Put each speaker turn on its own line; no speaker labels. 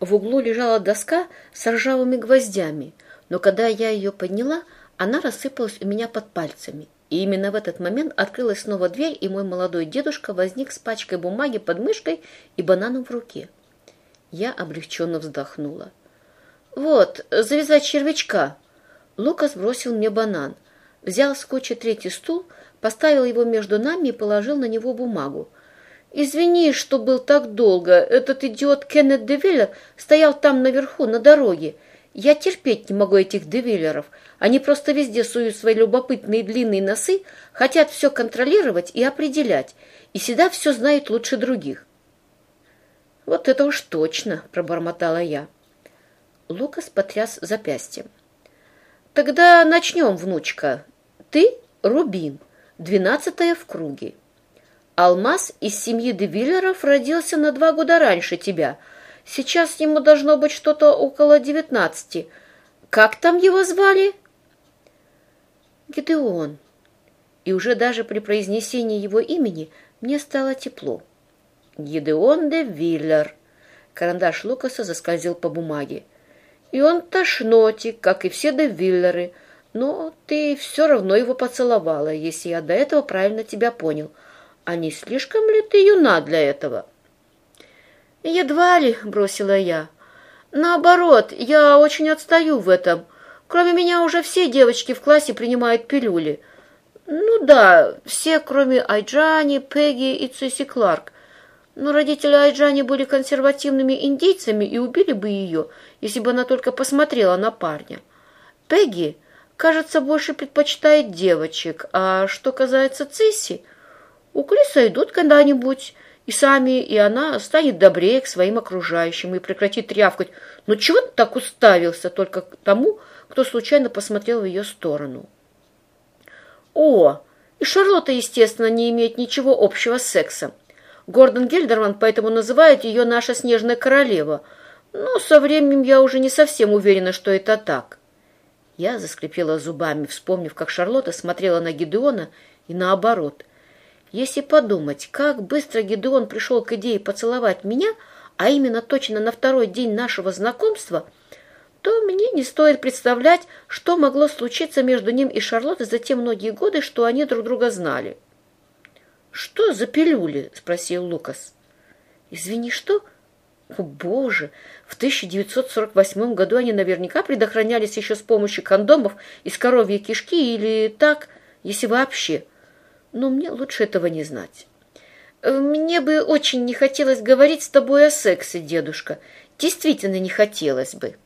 В углу лежала доска с ржавыми гвоздями, но когда я ее подняла, она рассыпалась у меня под пальцами. И именно в этот момент открылась снова дверь, и мой молодой дедушка возник с пачкой бумаги под мышкой и бананом в руке. Я облегченно вздохнула. «Вот, завязать червячка!» Лукас бросил мне банан, взял с кучи третий стул, поставил его между нами и положил на него бумагу. «Извини, что был так долго. Этот идиот Кеннет Девиллер стоял там наверху, на дороге. Я терпеть не могу этих Девиллеров. Они просто везде суют свои любопытные длинные носы, хотят все контролировать и определять, и всегда все знают лучше других». «Вот это уж точно!» — пробормотала я. Лукас потряс запястьем. «Тогда начнем, внучка. Ты — Рубин, двенадцатая в круге. Алмаз из семьи Девиллеров родился на два года раньше тебя. Сейчас ему должно быть что-то около девятнадцати. Как там его звали?» «Гидеон». И уже даже при произнесении его имени мне стало тепло. «Гидеон де Виллер». Карандаш Лукаса заскользил по бумаге. «И он тошнотик, как и все де Виллеры, но ты все равно его поцеловала, если я до этого правильно тебя понял». А не слишком ли ты юна для этого? Едва ли, бросила я. Наоборот, я очень отстаю в этом. Кроме меня уже все девочки в классе принимают пилюли. Ну да, все, кроме Айджани, Пегги и Цесси Кларк. Но родители Айджани были консервативными индейцами и убили бы ее, если бы она только посмотрела на парня. Пегги, кажется, больше предпочитает девочек, а что касается Цесси, Угли сойдут когда-нибудь, и сами, и она станет добрее к своим окружающим и прекратит трявкать. Но «Ну чего ты так уставился только к тому, кто случайно посмотрел в ее сторону? О, и Шарлотта, естественно, не имеет ничего общего с сексом. Гордон Гельдерман поэтому называет ее «наша снежная королева». Но со временем я уже не совсем уверена, что это так. Я заскрипела зубами, вспомнив, как Шарлотта смотрела на Гидеона и наоборот – если подумать, как быстро Гедеон пришел к идее поцеловать меня, а именно точно на второй день нашего знакомства, то мне не стоит представлять, что могло случиться между ним и Шарлоттой за те многие годы, что они друг друга знали. «Что за пилюли?» — спросил Лукас. «Извини, что?» «О, Боже! В 1948 году они наверняка предохранялись еще с помощью кондомов из коровьей кишки или так, если вообще» но мне лучше этого не знать. Э, мне бы очень не хотелось говорить с тобой о сексе, дедушка. Действительно не хотелось бы.